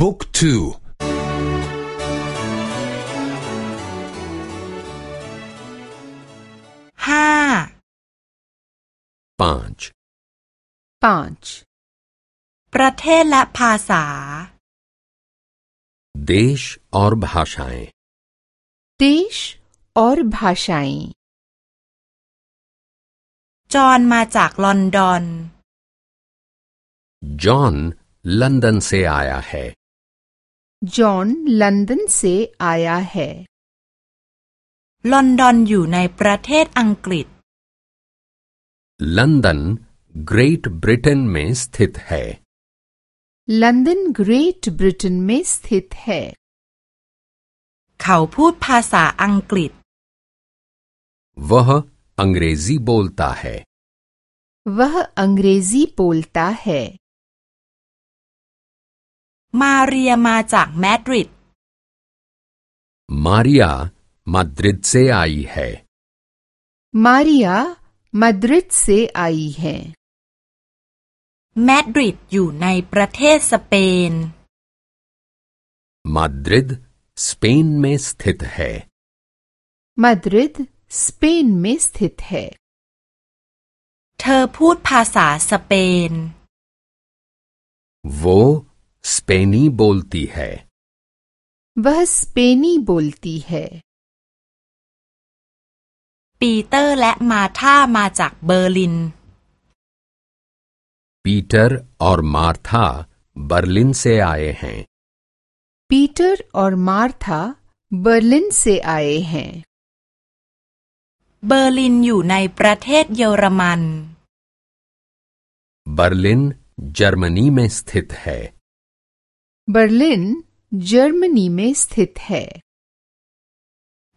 บุ๊กทูห้า पाँच पाँच ประเทศและภาษา देश और भाषाएं देश और भाषाएं จอห์นมาจากลอนดอน जॉन लंदन से आया है जॉन लंदन से आया है ลอนดอนอยู่ในประเทศอังกฤษ लंदन ग्रेट ब्रिटेन में स्थित है लंदन ग्रेट ब्रिटेन में स्थित है เขาพูดภาษาอังกฤษ वह अंग्रेजी बोलता है वह अंग्रेजी बोलता है มาเรียมาจากแมดริด मारिया माद्रिद से आई है मारिया मद्रिद से आई है แมดริดอยู่ในประเทศสเปน माद्रिद स्पेन में स्थित है मद्रिद स्पेन में स्थित है เธอพูดภาษาสเปน वो स्पेनी बोलती है वह स्पेनी बोलती है ปีเตอร์และมาธามาจากเบอร์ลิน पीटर और मार्था बर्लिन से आए हैं पीटर और मार्था बर्लिन से आए हैं เบอร์ลินอยู่ในประเทศเยอรมัน बर्लिन जर्मनी में स्थित है बर्लिन जर्मनी में स्थित है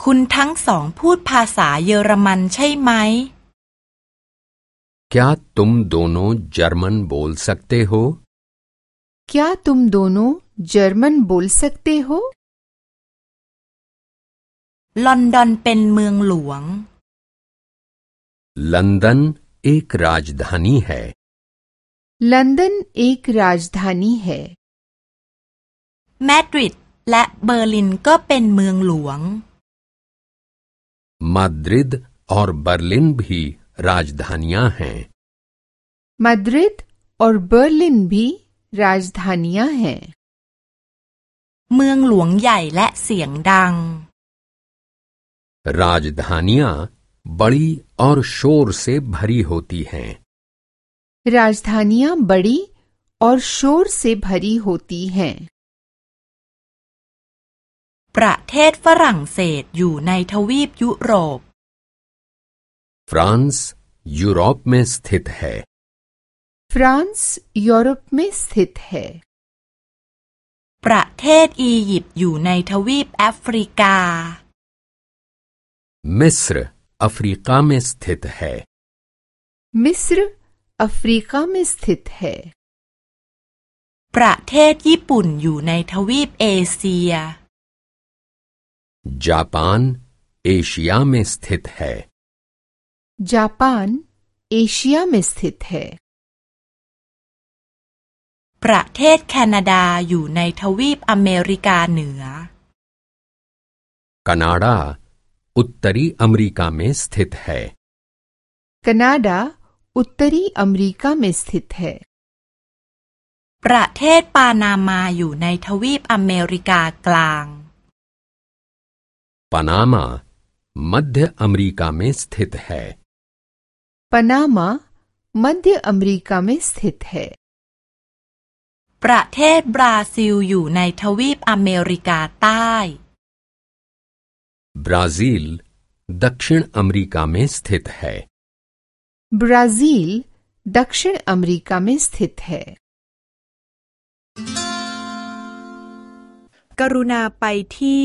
คุณทั้งสองพูดภาษาเยอรมันใช่ไหม क्या तुम दोनों जर्मन बोल सकते हो क्या तुम दोनों जर्मन बोल सकते हो ลอนดอนเป็นเมืองหลวง लंदन एक राजधानी है लंदन एक राजधानी है แมดริดและเบอร์ลินก็เป็นเมืองหลวง माद्रिद और बर्लिन भी राजधानियां हैं मद्रिद और बर्लिन भी राजधानियां हैं เมืองหลวงใหญ่และเสียงดัง राजधानियां बड़ी और शोर से भरी होती हैं राजधानियां बड़ी और शोर से भरी होती हैं ประเทศฝรั่งเศสอยู่ในทวีปยุโรป फ्रांस यूरोप में स्थित है फ्रांस यूरोप में स्थित है ประเทศอียิปต์อยู่ในทวีปแอฟริกา मिस्र अफ्रीका में स्थित है मिस्र अफ्रीका में स्थित है ประเทศญี่ปุ่นอยู่ในทวีปเอเชีย जापान एशिया में स्थित है जापान एशिया में स्थित है ประเทศแคนาดาอยู่ในทวีปอเมริกาเหนือ कनाडा उत्तरी अमेरिका में स्थित है कनाडा उत्तरी अमेरिका में स्थित है ประเทศปานามาอยู่ในทวีปอเมริกากลาง पनामा मध्य अमेरिका में स्थित है पनामा मध्य अमेरिका में स्थित है ประเทศบราซิลอยู่ในทวีปอเมริกาใต้ ब्राजील दक्षिण अमेरिका में स्थित है ब्राजील दक्षिण अमेरिका में स्थित है กรุณาไปที่